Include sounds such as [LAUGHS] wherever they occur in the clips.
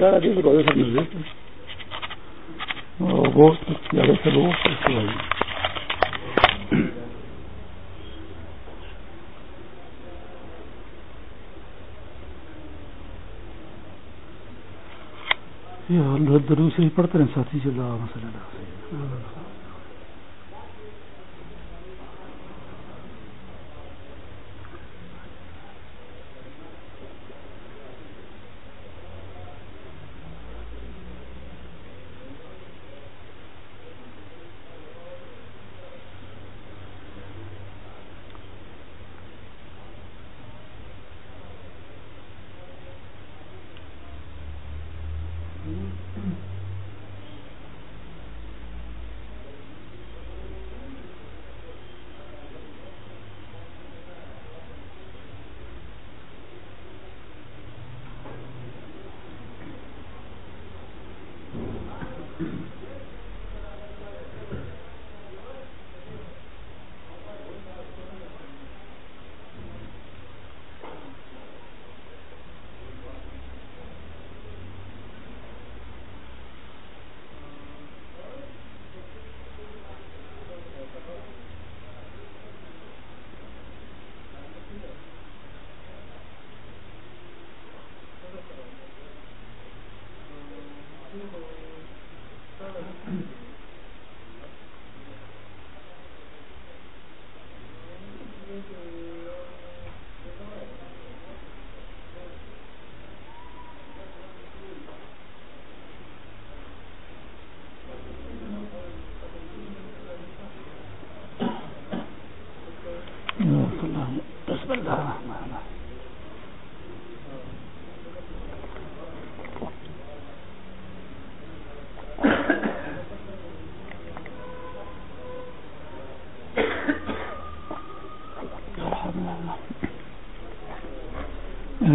گاڑی روزے سے مل رہے وہ زیادہ سے لوگ درو سے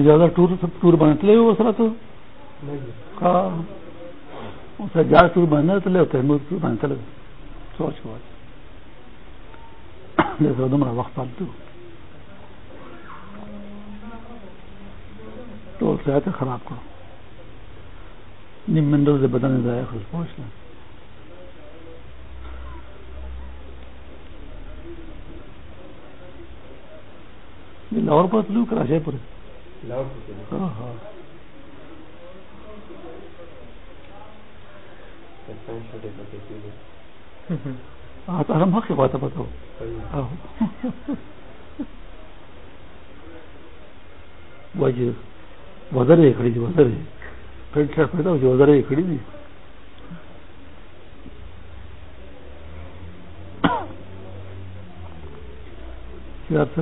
زیادہ ٹور ٹور بنتے وہ سر تو؟ ہاں۔ زیادہ ٹور بننے تلے ہوتے ہیں ٹور بنتے لگے سوچ کو جیسے تمہارا وقت تو صحت خراب کرو۔ نیم منڈل سے بدن جائے خود پہنچ لیں۔ لاہور پر تلو کراچی پر ہاں تو ہم حق کی بات بتاؤ۔ وزر ہے کھڑی تھی وزر ہے۔ پینٹ شرٹ پہنتا وزر ہے کھڑی تھی کیا سے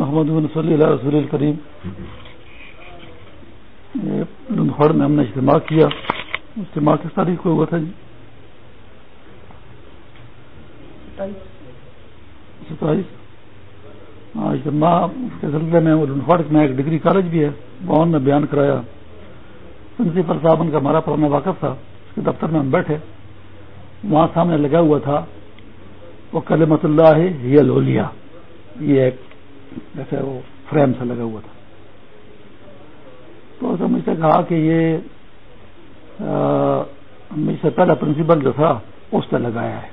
محمد صلی اللہ رسول الکریم لنکھوڑ میں ہم نے اجتماع کیا. اجتماع کس تاریخ کو ہوا تھا جی؟ ستائیس. ہاں اجتماع کے سلسلے میں لنکھوڑ میں ایک ڈگری کالج بھی ہے وہاں نے بیان کرایا. پرنسپل صاحب، ان کا ہمارا پرانا واقف تھا، اس کے دفتر میں ہم بیٹھے. وہاں سامنے لگا ہوا تھا، وہ کلمت اللہ ہے یہ لولیا یہ ایک جیسے وہ فریم سے لگا ہوا تھا۔ تو اس مجھ سے کہا کہ یہ مجھ سے پہلا پرنسپل جو تھا، اس نے لگایا ہے۔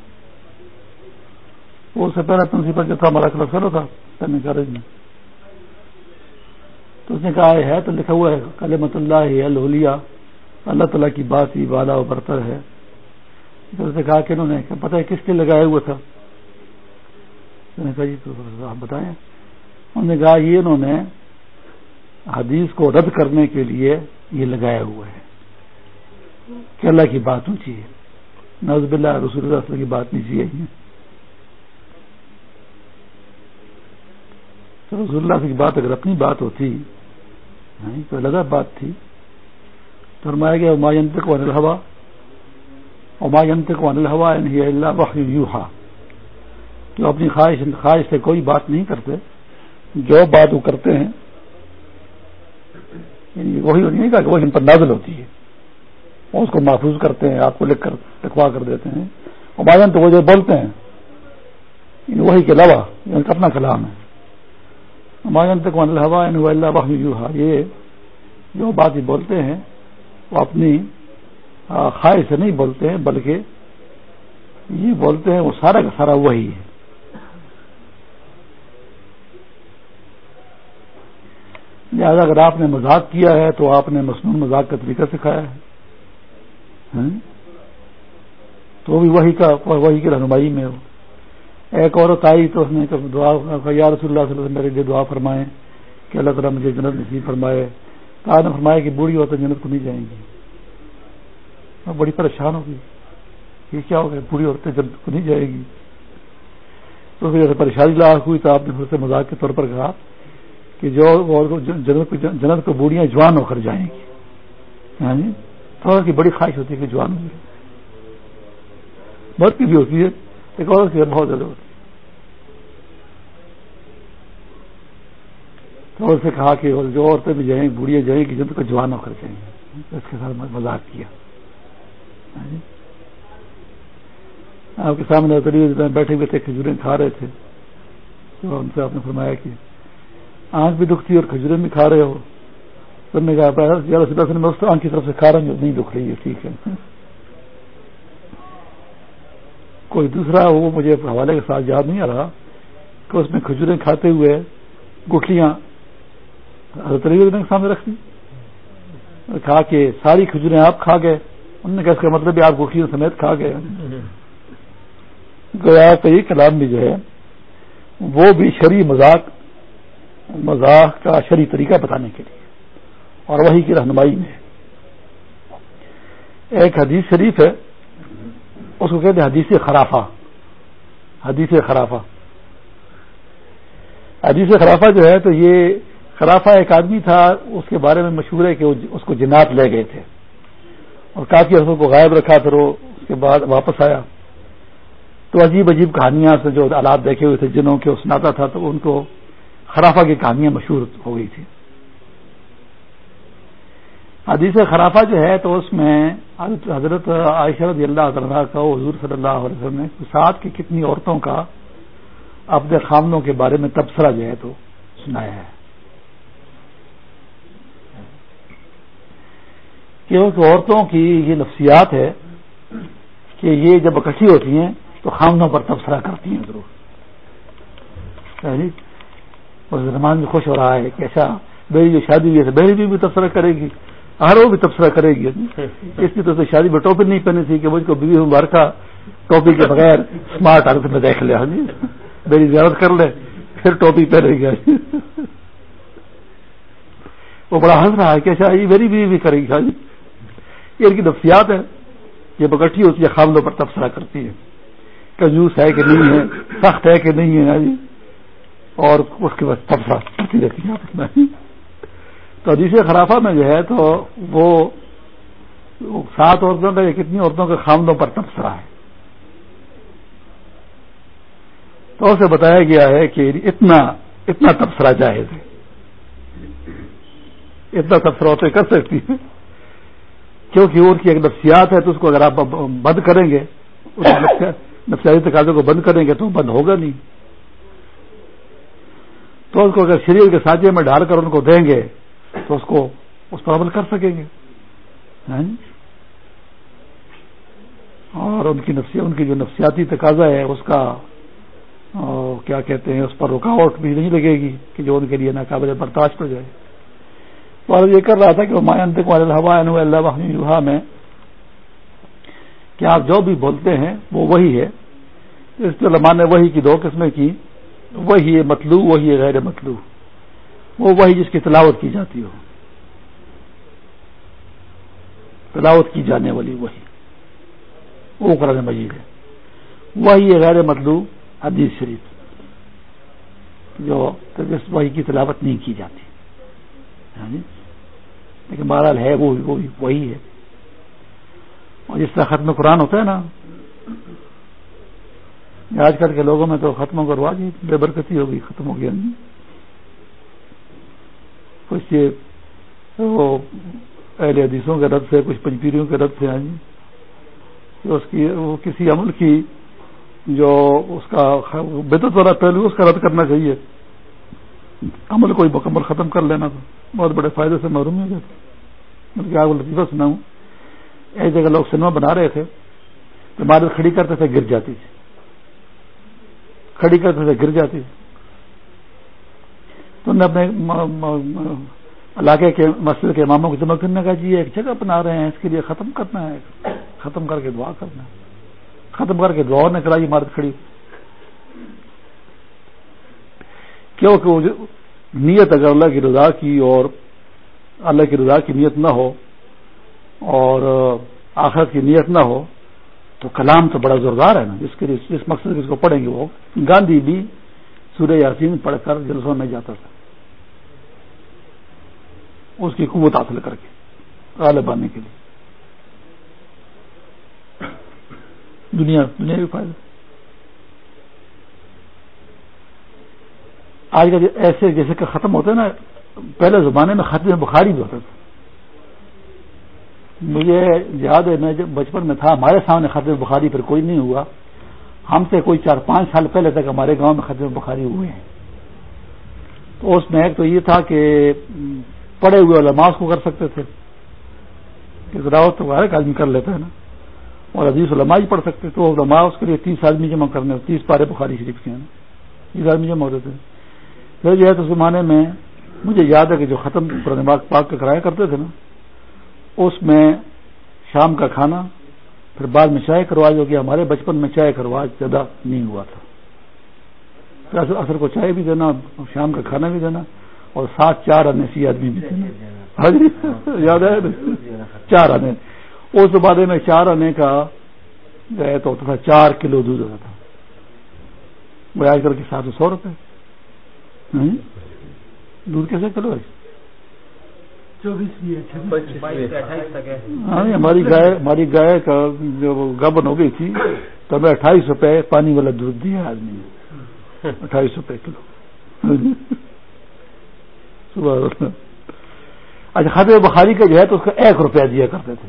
اس سے پہلا پرنسپل جو تھا، ہمارا کلب فیلو تھا کالج میں۔ تو اس نے کہا ہے تو لکھا ہوا ہے کلمت اللہ الولیا اللہ تعالیٰ کی بات ہی بالا و برتر ہے۔ تو اس نے کہا کہ انہوں نے، پتہ ہے کس کے لگایا ہوا تھا؟ نے کہا جی تو آپ بتائیں۔ انہوں نے کہا یہ انہوں نے حدیث کو رد کرنے کے لیے یہ لگایا ہوا ہے کہ اللہ کی بات اونچی ہے نوز باللہ رسول اللہ وسلم کی بات نیچی ہے تو رسول اللہ کی بات اگر اپنی بات ہوتی، نہیں، تو لگا بات تھی۔ تو فرمایا گیا اماینت کو انل ہوا اماینت کو انل ہوا اللہ یوہا جو اپنی خواہش خواہش سے کوئی بات نہیں کرتے جو بات وہ کرتے ہیں یعنی وہی نہیں کہا کہ وہ ان پر نازل ہوتی ہے۔ وہ اس کو محفوظ کرتے ہیں، آپ کو لکھ کر، لکھوا کر دیتے ہیں۔ اماین تو وہ جو بولتے ہیں یعنی وہی کے علاوہ یعنی اپنا کلام ہے۔ اماین تک اللہ یہ جو بات ہی بولتے ہیں، وہ اپنی خواہش سے نہیں بولتے ہیں، بلکہ یہ بولتے ہیں، وہ سارا کا سارا وہی ہے۔ لہٰذا اگر آپ نے مذاق کیا ہے تو آپ نے مصنوع مذاق کا طریقہ سکھایا ہے۔ ہاں؟ تو بھی وہی کا وہی کی رہنمائی میں ہو۔ ایک عورت آئی تو اس نے دعا یا رسول اللہ صلی اللہ علیہ وسلم، میرے لیے دعا فرمائے کہ اللہ تعالیٰ مجھے جنت نصیب فرمائے۔ تو آپ نے فرمایا کہ بوڑھی عورتیں جنت کو نہیں جائیں گی۔ میں بڑی پریشان ہوگی۔ یہ کیا ہوگا بوڑھی عورتیں جنت کو نہیں جائے گی۔ تو پھر پریشانی لاحق ہوئی تو آپ نے پھر سے مذاق کے طور پر کہا۔ کہ جو جنت کو بوڑھیاں جوان ہو کر جائیں گی۔ ہاں جی؟ تھوڑا کی بڑی خواہش ہوتی ہے کہ جوان ہو مرد کی بھی ہوتی ہے ایک اور کی بہت زیادہ ہوتی ہے۔ تو اس سے کہا کہ جو عورتیں بھی جائیں، بوڑھیاں جائیں گی، جنت کو جوان ہو کر جائیں گے اس کے ساتھ مذاق کیا۔ ہاں جی؟ آپ کے سامنے بیٹھے ہوئے تھے، کھجوریں کھا رہے تھے۔ تو ان سے آپ نے فرمایا کہ آنکھ بھی دکھتی ہے اور کھجورے بھی کھا رہے ہو۔ سب نے کہا میں اس آنکھ کی طرف سے کھا رہا ہوں، جو نہیں دکھ رہی ہے، ٹھیک ہے۔ کوئی دوسرا، وہ مجھے حوالے کے ساتھ یاد نہیں آ رہا کہ اس میں کھجوریں کھاتے ہوئے گٹھلیاں حضرت نے سامنے رکھ دی۔ کہا کہ ساری کھجوریں آپ کھا گئے۔ انہوں نے کہا، اس کا مطلب آپ گٹھلیوں سمیت کھا گئے۔ گیا تو یہ کلام بھی جو ہے، وہ بھی شری مذاق مذاق کا شری طریقہ بتانے کے لیے۔ اور وہی کی رہنمائی میں۔ ایک حدیث شریف ہے، اس کو کہتے ہیں حدیث خرافہ۔ حدیث خرافہ۔ حدیث خرافہ جو ہے تو یہ خرافہ ایک آدمی تھا، اس کے بارے میں مشہور ہے کہ اس کو جنات لے گئے تھے۔ اور کافی عرصوں کو غائب رکھا، پھر وہ اس کے بعد واپس آیا۔ تو عجیب عجیب کہانیاں سے جو آلات دیکھے ہوئے تھے جنہوں کے سناتا تھا، تو ان کو خرافہ کی کہانیاں مشہور ہو گئی تھی۔ حدیث خرافہ جو ہے تو اس میں حضرت عائشہ رضی اللہ تعالیٰ کا، حضور صلی اللہ علیہ وسلم نے ساتھ کی کتنی عورتوں کا اپنے خامنوں کے بارے میں تبصرہ جو ہے تو سنایا ہے۔ کیونکہ عورتوں کی یہ نفسیات ہے کہ یہ جب اکٹھی ہوتی ہیں تو خامنوں پر تبصرہ کرتی ہیں ضرور۔ یعنی زمان میں خوش ہو رہا ہے کہ ایسا میری جو شادی ہوئی ہے بہن بھی تبصرہ کرے گی ہر وہ بھی تبصرہ کرے گی۔ اس کی تو شادی میں ٹوپی نہیں پہنی تھی کہ مجھ کو بیوی مبارکہ ٹوپی کے بغیر اسمارٹ حالت میں دیکھ لیا ہاں جی میری زیارت کر لے، پھر ٹوپی پہنے گیا وہ بڑا ہنس رہا ہے کہ اچھا یہ میری بیوی بھی کرے گی۔ ہاں جی یہ ان کی نفسیات ہے یہ بکٹھی ہوتی ہے، خامدوں پر تبصرہ کرتی ہے۔ کنجوس ہے کہ نہیں ہے، سخت ہے کہ نہیں ہے۔ ہاں جی اور اس کے بعد تبصرہ کرتی رہتی ہے تو حدیث خرافہ میں جو ہے تو وہ سات عورتوں کا یا کتنی عورتوں کے خامدوں پر تبصرہ ہے۔ تو اسے بتایا گیا ہے کہ اتنا اتنا تبصرہ جائز ہے۔ اتنا تبصرہ ہوتے کر سکتی ہے کیونکہ ان کی ایک نفسیات ہے تو اس کو اگر آپ بند کریں گے نفسیاتی تقاضوں کو بند کریں گے تو بند ہوگا نہیں۔ تو اس کو اگر شریر کے ساتھیے میں ڈال کر ان کو دیں گے، تو اس کو اس پر عمل کر سکیں گے۔ ہاں جی؟ اور ان کی نفسی، ان کی جو نفسیاتی تقاضا ہے، اس کا کیا کہتے ہیں، اس پر رکاوٹ بھی نہیں لگے گی کہ جو ان کے لیے ناقابل برداشت ہو جائے۔ اور یہ کر رہا تھا کہ میں اللہ میں کہ آپ جو بھی بولتے ہیں، وہ وہی ہے۔ اس علماء نے وہی کی دو قسمیں کی۔ وہی ہے مطلوب، وہی ہے غیر مطلوب۔ وہ وہی جس کی تلاوت کی جاتی ہو۔ تلاوت کی جانے والی وہی۔ وہ قرآن مجید ہے۔ وہی ہے غیر مطلوب حدیث شریف۔ جو وہی کی تلاوت نہیں کی جاتی۔ یعنی لیکن بہرحال ہے وہ وہی ہے۔ اور جس طرح ختم قرآن ہوتا ہے نا آج کل کے لوگوں میں تو ختم کروا جی بے برکتی ہوگی ختم ہو گیا کچھ وہ اہل حدیثوں کے رد سے، کچھ پنجپیریوں کے رد سے آئیں اس کی، وہ کسی عمل کی جو اس کا بہتر والا پہلو اس کا رد کرنا چاہیے۔ عمل کوئی مکمل ختم کر لینا تھا بہت بڑے فائدے سے محروم ہو جاتے بلکہ آپ لطیفہ سناؤں ایک جگہ لوگ سنیما بنا رہے تھے، تو عمارت کھڑی کرتے تھے، گر جاتی تھی۔ کھڑی کرتے تھے، گر جاتی۔ تو انہوں نے اپنے علاقے کے مسجد کے اماموں کو جمع کرنے کا جی ایک جگہ بنا رہے ہیں، اس کے لیے ختم کرنا ہے، ختم کر کے دعا کرنا ہے۔ ختم کر کے دعا نے کرائی، عمارت کھڑی۔ کیونکہ نیت اگر اللہ کی رضا کی اور اللہ کی رضا کی نیت نہ ہو اور آخرت کی نیت نہ ہو تو کلام تو بڑا زوردار ہے نا جس کے جس مقصد کے اس کو پڑھیں گے وہ۔ گاندھی بھی سورہ یاسین پڑھ کر جلسوں میں جاتا تھا۔ اس کی قوت حاصل کر کے، غالب آنے کے لیے۔ دنیا دنیا بھی فائدہ۔ آج کا ایسے جیسے کہ ختم ہوتے نا، پہلے زمانے میں ختم بخاری بھی ہوتا تھا۔ مجھے یاد ہے، میں جب بچپن میں تھا، ہمارے سامنے ختم بخاری پر کوئی نہیں ہوا۔ ہم سے کوئی چار پانچ سال پہلے تک ہمارے گاؤں میں ختم بخاری ہوئے ہیں۔ تو اس میں ایک تو یہ تھا کہ پڑے ہوئے علماء کو کر سکتے تھے۔ راوت تو ہر ایک آدمی کر لیتا ہے نا۔ اور عزیز علماء ہی پڑھ سکتے تو علماء اس کے لیے تیس آدمی جمع کرنے، تیس پارے بخاری شریف کے ہیں۔ تیس آدمی جمع ہوتے تھے۔ پھر جو ہے تو زمانے میں مجھے یاد ہے کہ جو ختم قرآن پاک کا کرایا کرتے تھے نا اس میں شام کا کھانا، پھر بعد میں چائے کرواج ہو گیا ہمارے بچپن میں چائے کرواج زیادہ نہیں ہوا تھا۔ اثر کو چائے بھی دینا، شام کا کھانا بھی دینا، اور سات چار آنے سی آدمی بھی دینا ہاں جی؟ یاد ہے؟ چار آنے۔ اس زمانے میں چار آنے کا جو ہے تو تھا، چار کلو دودھ ہوتا تھا۔ وہ آج کل کے سات سو روپے۔ ہاں جی؟ دودھ کیسے کلو ہے؟ ہاں ہماری گائے ہماری گائے کا جو گبن ہو گئی تھی تو ہمیں اٹھائیس روپے پانی والا دودھ دیا آدمی نے۔ اٹھائیس روپے کلو۔ صبح اچھا خطے بخاری کا جو ہے تو اس کا ایک روپیہ دیا کرتے تھے۔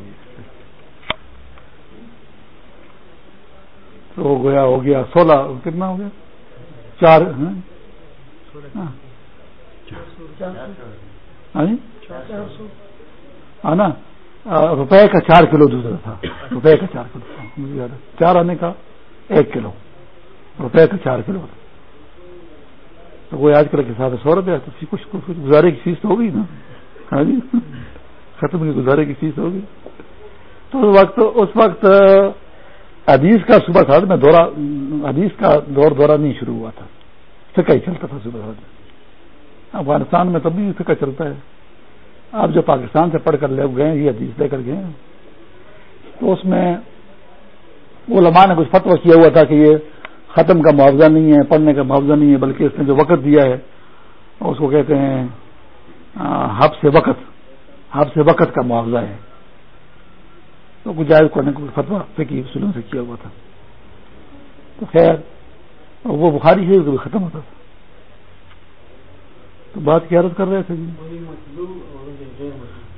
تو ہو گیا ہو گیا سولہ کتنا ہو گیا؟ چار نا؟ روپے کا چار کلو دودھ تھا۔ روپے کا چار کلو۔ چار آنے کا ایک کلو۔ روپے کا چار کلو۔ تھا تو کوئی آج کل کے ساتھ سو روپے تو کچھ کچھ گزارے کی فیس تو ہوگی نا؟ ہاں جی؟ ختم کی گزارے کی فیس ہوگی۔ تو اس وقت اس وقت حدیث کا صبح ساتھ میں دورہ حدیث کا دور دورہ نہیں شروع ہوا تھا۔ فکا ہی چلتا تھا صبح ساتھ میں۔ افغانستان میں تب بھی فکا چلتا ہے۔ آپ جو پاکستان سے پڑھ کر لے گئے، یہ حدیث لے کر گئے۔ تو اس میں علماء نے کچھ فتو کیا ہوا تھا کہ یہ ختم کا معاوضہ نہیں ہے، پڑھنے کا معاوضہ نہیں ہے، بلکہ اس نے جو وقت دیا ہے، اس کو کہتے ہیں ہب سے وقت ہب سے وقت کا معاوضہ ہے۔ تو کچھ جائز کرنے کو فتوا فکی سلوں سے کیا ہوا تھا۔ تو خیر، وہ بخاری ہے بھی ختم ہوتا تھا۔ تو بات کیا رد کر رہے تھے جی؟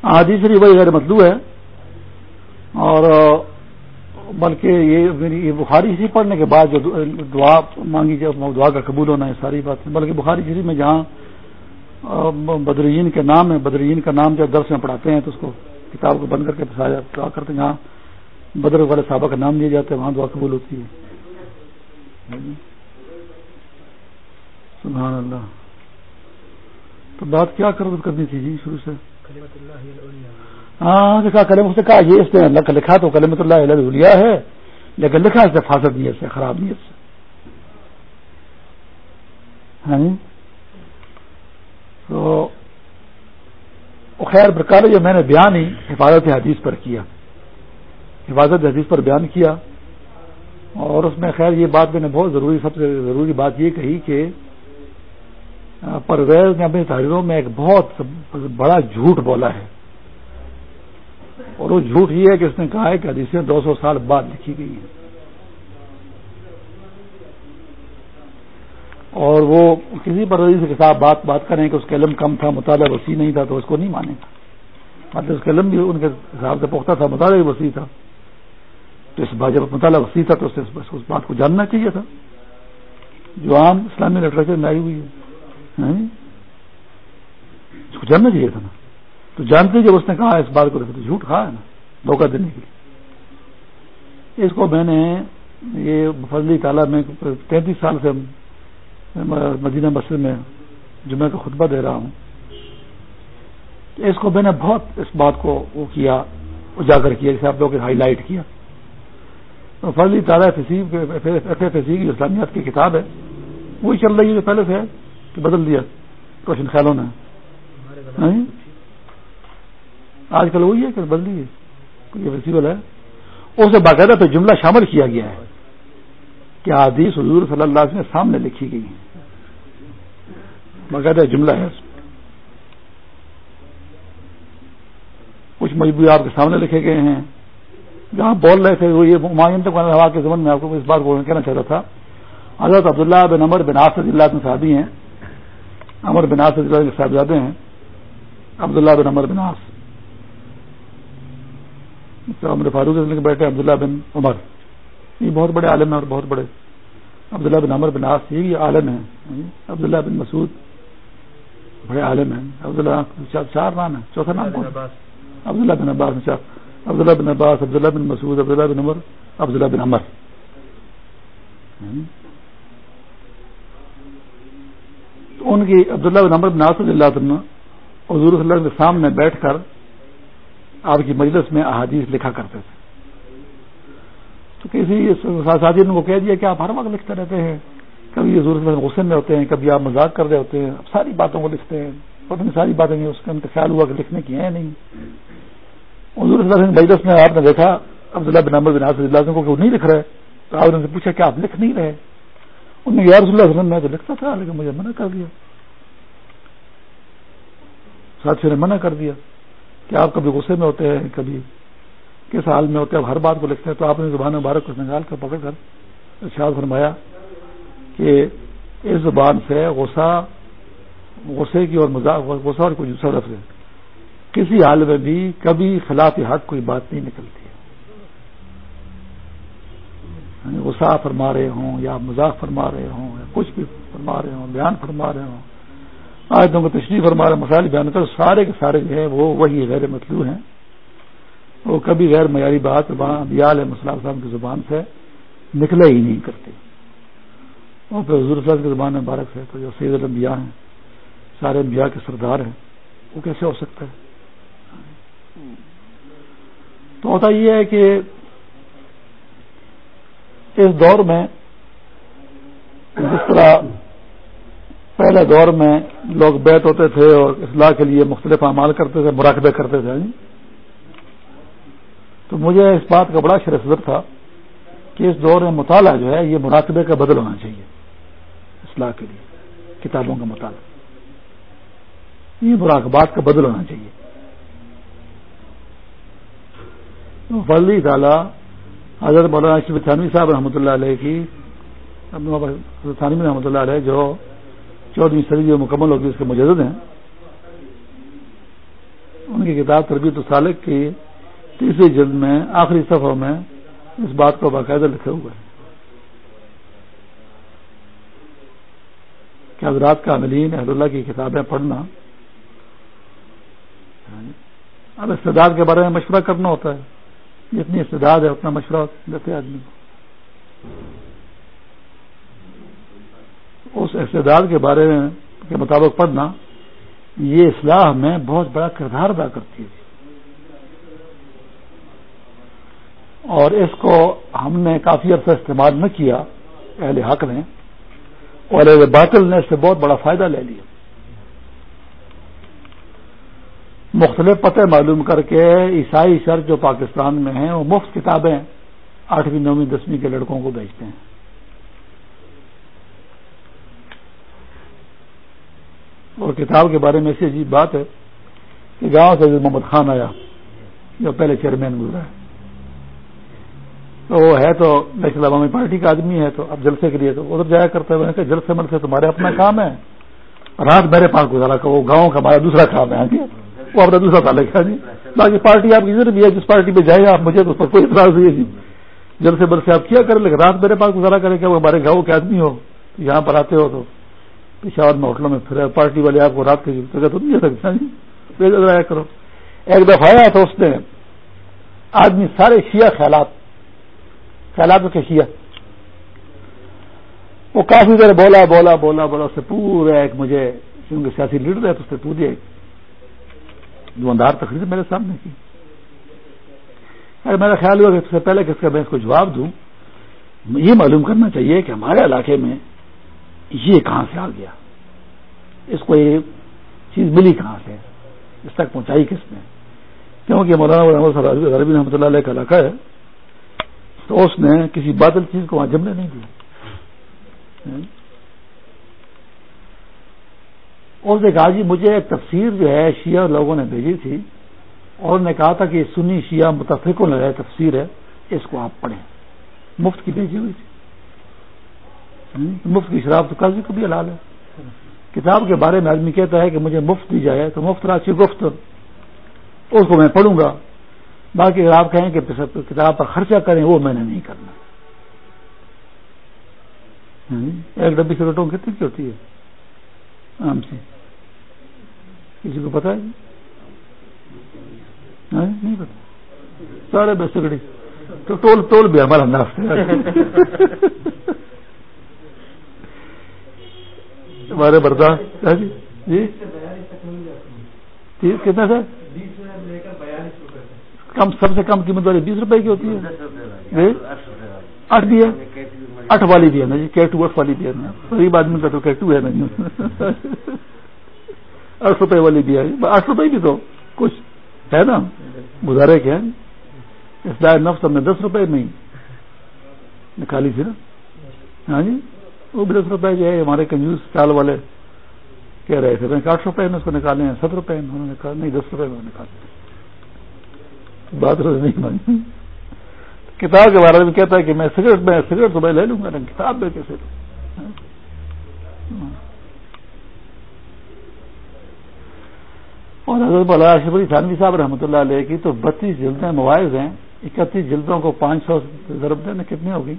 ہاں جی وہی غیر مطلوب ہے۔ اور بلکہ یہ میری یہ بخاری شریف پڑھنے کے بعد جو دعا مانگی جائے دعا کا قبول ہونا ہے ساری بات بلکہ بخاری شریف میں جہاں بدرین کے نام ہے بدرین کا نام جب درس میں پڑھاتے ہیں تو اس کو کتاب کو بند کر کے دعا کرتے ہیں۔ جہاں بدر والے صحابہ کا نام لیا جاتا ہے وہاں دعا قبول ہوتی ہے۔ سبحان اللہ۔ تو بات کیا کرنی تھی جی شروع سے؟ ہاں دیکھا کلم سے کہا یہ اس نے لکھا تو کلمت اللہ علیہ ہے لیکن لکھا اس سے فاسد نیت سے خراب نیت سے۔ ہاں جی؟ تو خیر برکار جو میں نے بیان ہی حفاظت حدیث پر کیا۔ حفاظت حدیث پر بیان کیا۔ اور اس میں خیر یہ بات میں نے بہت ضروری سب سے ضروری بات یہ کہی کہ پرویز نے اپنی تحریروں میں ایک بہت بڑا جھوٹ بولا ہے۔ اور وہ جھوٹ یہ ہے کہ اس نے کہا ہے کہ حدیثیں دو سو سال بعد لکھی گئی ہیں۔ اور وہ کسی پر کے ساتھ بات بات کریں کہ اس کا علم کم تھا، مطالعہ وسیع نہیں تھا تو اس کو نہیں مانے۔ گا مطلب اس کا علم بھی ان کے حساب سے پختہ تھا، مطالعہ بھی وسیع تھا۔ تو اس بات جب مطالعہ وسیع تھا تو اس اس بات کو جاننا چاہیے تھا۔ جو عام اسلامی لٹریچر میں آئی ہوئی ہے۔ اس کو جاننا چاہیے تھا نا۔ تو جانتے جب اس نے کہا اس بات کو تو جھوٹ کھا ہے نا، دھوکہ دینے کے لیے۔ اس کو میں نے یہ فضلی تعالیٰ میں تینتیس سال سے مدینہ مسجد میں جمعہ کا خطبہ دے رہا ہوں۔ اس کو میں نے بہت اس بات کو وہ کیا، اجاگر کیا جسے آپ لوگوں ہائی لائٹ کیا۔ تو فضلی تعالیٰ ایف کی اسلامیات کی کتاب ہے۔ وہی چل رہی ہے جو پہلے سے ہے۔ کہ بدل دیا روشن خیالوں نے۔ آج کل وہی ہے کہ بدل دی فیسٹیول ہے۔ اسے باقاعدہ پہ جملہ شامل کیا گیا ہے کہ حدیث حضور صلی اللہ علیہ وسلم سامنے لکھی گئی ہیں۔ باقاعدہ جملہ ہے۔ کچھ مجبوری آپ کے سامنے لکھے گئے ہیں۔ جہاں بول رہے تھے، وہ یہ معین تک ہوا کے زمن میں آپ کو اس بات کو کہنا چاہتا تھا۔ حضرت عبداللہ بن امر بن آصد اللہ صحابی ہیں۔ امر بن کے صاحبزادے ہیں، عبداللہ بن امر بن آس عمر فاروق بیٹھے عبداللہ بن عمر۔ یہ بہت بڑے عالم ہیں اور بہت بڑے۔ عبداللہ بن عمر بن یہ بھی عالم ہیں۔ عبداللہ بن مسعود بڑے عالم ہیں۔ عبداللہ چار نام ہے چوتھا نام کون؟ عبداللہ بن عباس اچھا۔ عبداللہ بن عباس، عبداللہ بن مسعود، عبداللہ بن عمر، عبداللہ بن عمر۔ تو ان کی عبداللہ بن عمر بن آصد اللہ عنہ حضور صلی اللہ کے سامنے بیٹھ کر آپ کی مجلس میں احادیث لکھا کرتے تھے۔ تو کسی ساتھی نے وہ کہہ دیا کہ آپ ہر وقت لکھتے رہتے ہیں۔ کبھی یہ ضرورت غصے میں ہوتے ہیں، کبھی آپ مذاق کر رہے ہوتے ہیں۔ اب ساری باتوں کو لکھتے ہیں۔ پتہ نہیں ساری باتیں اس کا خیال ہوا کہ لکھنے کی ہیں نہیں۔ حضور صلی اللہ مجلس میں آپ نے دیکھا، عبداللہ بن عمر بن آصد اللہ کو کہ وہ نہیں لکھ رہے، تو آپ نے پوچھا کہ آپ لکھ نہیں رہے۔ انہوں نے یار رسول اللہ وسلم میں تو لکھتا تھا، لیکن مجھے منع کر دیا۔ ساتھیوں نے منع کر دیا کہ آپ کبھی غصے میں ہوتے ہیں، کبھی کس حال میں ہوتے ہیں ہر بات کو لکھتے ہیں، تو آپ نے زبان مبارک کو نکال کر پکڑ کر ارشاد فرمایا کہ اس زبان سے غصہ، غصے کی اور مزاق غصہ اور کچھ صرف ہے۔ کسی حال میں بھی کبھی خلاف حق کوئی بات نہیں نکلتی یعنی یعنی غصہ فرما رہے ہوں یا مذاق فرما رہے ہوں یا کچھ بھی فرما رہے ہوں، بیان فرما رہے ہوں آج تم کو تشریف فرما رہے مسائل بیان کر، سارے کے سارے جو ہے وہ وہی غیر مطلوب ہیں۔ وہ کبھی غیر معیاری بات بیال ہے مسلم صاحب کی زبان سے نکلے ہی نہیں کرتے۔ اور پھر حضور صاحب کی زبان میں بارک ہے تو جو سید الانبیاء ہیں، سارے انبیاء کے سردار ہیں، وہ کیسے ہو سکتا ہے؟ تو ہوتا یہ ہے کہ اس دور میں جس طرح پہلے دور میں لوگ بیت ہوتے تھے اور اصلاح کے لیے مختلف اعمال کرتے تھے، مراقبے کرتے تھے۔ تو مجھے اس بات کا بڑا شرح صدر تھا کہ اس دور میں مطالعہ جو ہے، یہ مراقبے کا بدل ہونا چاہیے، اصلاح کے لیے، کتابوں کا مطالعہ۔ یہ مراقبات کا بدل ہونا چاہیے۔ فضلی تعالیٰ حضرت مولانا شیف تھانوی صاحب رحمۃ اللہ علیہ کی حضرت تھانوی رحمۃ اللہ علیہ جو چودہویں صدی جو مکمل ہوگی، اس کے مجدد ہیں۔ ان کی کتاب تربیت سالک کی تیسری جلد میں، آخری صفحوں میں اس بات کو باقاعدہ لکھے ہوئے ہیں کہ حضرات کا عملین احد اللہ کی کتابیں پڑھنا یعنی اب استداد کے بارے میں مشورہ کرنا ہوتا ہے۔ جتنی استداد ہے، اتنا مشورہ دیتے آدمی کو۔ اس استداد کے بارے میں، کے مطابق پڑھنا، یہ اصلاح میں بہت بڑا کردار ادا کرتی ہے۔ اور اس کو ہم نے کافی عرصہ استعمال نہ کیا، اہل حق نے، اور اہل باطل نے اس سے بہت بڑا فائدہ لے لیا۔ مختلف پتہ معلوم کر کے عیسائی شر جو پاکستان میں ہیں، وہ مفت کتابیں آٹھویں، نویں، دسویں کے لڑکوں کو بیچتے ہیں۔ اور کتاب کے بارے میں ایسی عجیب بات ہے کہ گاؤں سے محمد خان آیا، جو پہلے چیئرمین گزرا ہے۔ تو وہ ہے تو نیشنل عوامی پارٹی کا آدمی ہے، تو اب جلسے کے لیے تو ادھر جایا کرتے ہوئے کہ جلسے مل سے تمہارے اپنا کام ہے۔ رات میرے پاس گزارا کہ وہ گاؤں کا ہمارا دوسرا کام ہے۔ وہ اپنا دوسرا تعلق ہے جی۔ باقی پارٹی آپ کی ضرور بھی ہے، جس پارٹی پہ جائے آپ مجھے تو اس پر کوئی اعتراض نہیں ہے جی۔ جلسے بل سے آپ کیا کریں، لیکن رات میرے پاس گزارا کرے کہ وہ ہمارے گاؤں کے آدمی ہو یہاں پر آتے ہو تو پشاور میں ہوٹلوں میں پھر پارٹی والے آپ کو رات کی جگہ تو نہیں دے سکتے جی۔ کرو۔ ایک دفعہ آیا تو اس نے، آدمی سارے شیعہ خیالات خیالات کے شیعہ۔ وہ کافی دیر بولا بولا بولا بولا، اس سے پورا ایک مجھے کیونکہ سیاسی لیڈر ہے تو اس نے پوری دواندار تقریر میرے سامنے کی۔ میرا خیال ہوا کہ اس سے پہلے کس کا میں اس کو جواب دوں، یہ معلوم کرنا چاہیے کہ ہمارے علاقے میں یہ کہاں سے آ گیا؟ اس کو یہ چیز ملی کہاں سے؟ اس تک پہنچائی کس نے؟ کیونکہ مولانا عربی رحمۃ اللہ علیہ کا علاقہ ہے، تو اس نے کسی بادل چیز کو وہاں جمنے نہیں دیا اس نے کہا جی مجھے ایک تفسیر جو ہے شیعہ لوگوں نے بھیجی تھی اور نے کہا تھا کہ سنی شیعہ متفق لگائے تفسیر ہے، اس کو آپ پڑھیں۔ مفت کی بھیجی ہوئی تھی۔ مفت کی شراب تو قرضی کو بھی حلال ہے۔ کتاب کے بارے میں آدمی کہتا ہے کہ مجھے مفت دی جائے تو مفت راچی گفت۔ اس کو میں پڑھوں گا۔ باقی اگر آپ کہیں کہ کتاب پر خرچہ کریں، وہ میں نے نہیں کرنا۔ ایک ڈبی سگریٹوں کتنی کی ہوتی ہے؟ عام سے۔ کسی کو پتا ہے؟ نہیں پتا سارے بس سگڑی تو ٹول ٹول بھی ہمارا ناف ہمارے برداشت ہاں جی؟ جی؟ کتنا سر؟ کم، سب سے کم قیمت والی بیس روپے کی ہوتی ہے۔ جی؟ آٹھ بھی ہے۔ آٹھ والی بھی ہے نا جی کیٹو آٹھ والی بھی ہے نا۔ غریب آدمی کا تو کیٹو ہے نا جی۔ آٹھ روپے والی بھی ہے۔ آٹھ روپے بھی تو کچھ ہے نا؟ گزارے کیا اس لائے نفس ہم نے دس روپے میں نکالی تھی نا؟ ہاں جی؟ وہ بھی دس روپے جو ہے ہمارے کنجوس چال والے کہہ رہے تھے۔ آٹھ روپے میں اس کو نکالے ہیں۔ ست روپے انہوں نے نہیں، دس روپے میں نکالے بات روز نہیں مانی کتاب کے بارے میں کہتا ہے کہ میں سگریٹ میں سگریٹ تو میں لے لوں گا کتاب میں کیسے لوں؟ ہاں۔ اور حضرت مولانا اشرف علی تھانوی صاحب رحمۃ اللہ علیہ کی تو بتیس جلدیں مواعظ ہیں، اکتیس جلدوں کو پانچ سو ضرب دینا کتنی ہوگی؟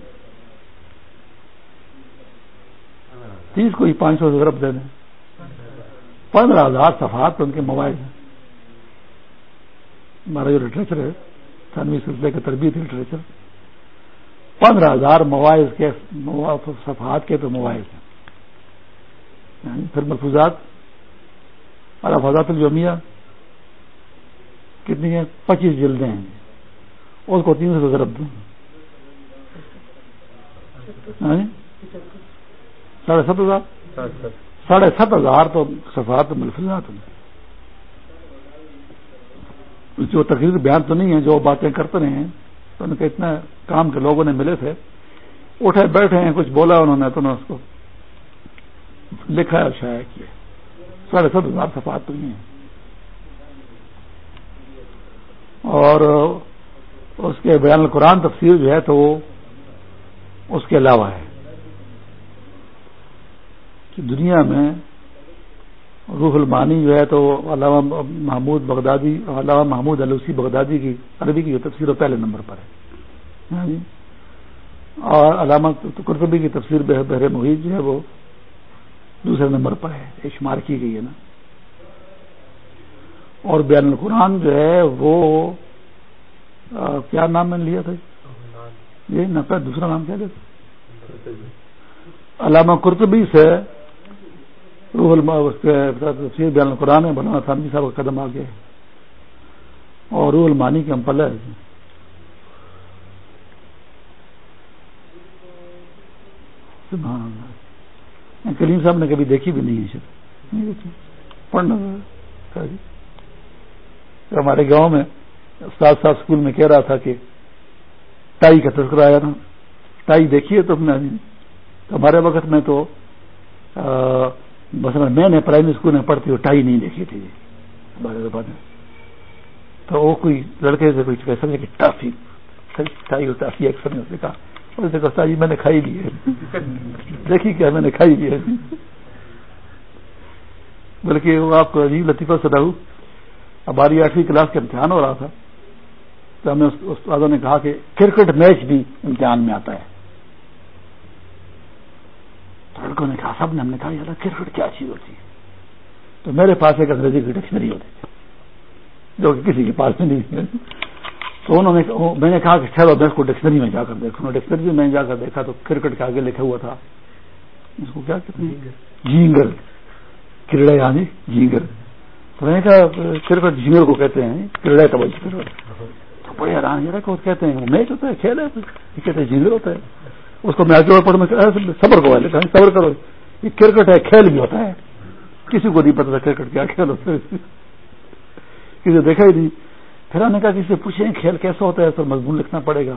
تیس کو ہی پانچ سو ضرب دے دیں پندرہ ہزار صفحات ان کے مواعظ ہیں۔ ہمارا جو لٹریچر ہے، تھانوی سلسلے کا تربیت لٹریچر پندرہ ہزار مواعظ کے صفحات کے تو مواعظ ہیں۔ یعنی پھر محفوظات اور افادات الجومیہ کتنی ہیں؟ پچیس جلدیں ہیں۔ اس کو تین سو ضرب دوں۔ ہاں جی؟ ساڑھے سات ہزار؟ ساڑھے سات ہزار تو صفحات ملفوظات ہیں جو تقریر بیان تو نہیں ہے جو باتیں کرتے رہے ہیں، تو ان کا اتنا کام کے لوگوں نے ملے تھے۔ اٹھے بیٹھے ہیں، کچھ بولا انہوں نے، تو نے اس کو لکھا ہے شاید کیا۔ ساڑھے سات ہزار صفات تو ہیں۔ اور اس کے بیان القرآن تفسیر جو ہے تو وہ اس کے علاوہ ہے کہ دنیا میں روح المانی جو ہے تو علامہ محمود بغدادی، علامہ محمود علوسی بغدادی کی، عربی کی تفسیر و پہلے نمبر پر ہے۔ ہاں جی۔ اور علامہ قرطبی کی تفسیر بحر محیط جو ہے وہ دوسرے نمبر پر ہے شمار کی گئی ہے نا۔ اور بین القرآن جو ہے، وہ کیا نام میں نے لیا تھا؟ یہ نہ دوسرا نام کیا دیتا علامہ قرطبی سے روح بین القرآن میں بنانا تھا صاحب کا قدم آگے اور روح المانی کے ہم پلے کلیم صاحب نے کبھی دیکھی بھی نہیں ہے پڑھنا ہمارے گاؤں میں ساتھ ساتھ اسکول میں کہہ رہا تھا کہ ٹائی کا تذکرہ آیا نا ٹائی دیکھیے تو نے۔ ہمارے وقت میں تو بس میں نے پرائمری اسکول میں پڑھتی ہوں ٹائی نہیں دیکھی تھی۔ ہمارے زبان میں۔ تو وہ کوئی لڑکے سے کوئی سمجھے کہ ٹافی۔ ٹائی کو ٹافی ایک سمجھ سے کہا اسے کہا جی میں نے کھائی لی ہے۔ دیکھی کیا میں نے کھائی لی ہے۔ بلکہ وہ آپ کو عجیب لطیفہ سناؤ ہماری آٹھویں کلاس کا امتحان ہو رہا تھا۔ تو ہمیں استادوں نے کہا کہ کرکٹ میچ بھی امتحان میں آتا ہے۔ تو لڑکوں نے کہا، سب نے ہم نے کہا، یار، کرکٹ کیا چیز ہوتی ہے؟ تو میرے پاس ایک انگریزی کی ڈکشنری ہوتی تھی، جو کہ کسی کے پاس میں نہیں تو انہوں نے میں نے کہا کہ چلو میں اس کو ڈکشنری میں جا کر دیکھوں ڈکشنری میں جا کر دیکھا تو کرکٹ کے آگے لکھا ہوا تھا۔ اس کو کیا کہتے ہیں؟ جینگر۔ کرڑا یعنی جینگر۔ تو میں نے کہا، کرکٹ جینگر کو کہتے ہیں۔ کرڑا تو تو بڑے حیران یہ کہتے ہیں؟ میچ ہوتا ہے، کھیل ہے۔ کہتے ہیں جینگر ہوتا ہے۔ اس کو میں آگے پڑھ میں صبر کو لکھا صبر کرو۔ یہ کرکٹ ہے، کھیل بھی ہوتا ہے۔ کسی کو نہیں پتا تھا کرکٹ کیا کھیل ہوتا ہے۔ کسی دیکھا ہی نہیں۔ پھر ہم نے کہا کسی سے پوچھیں کھیل کیسا ہوتا ہے؟ سر مضمون لکھنا پڑے گا۔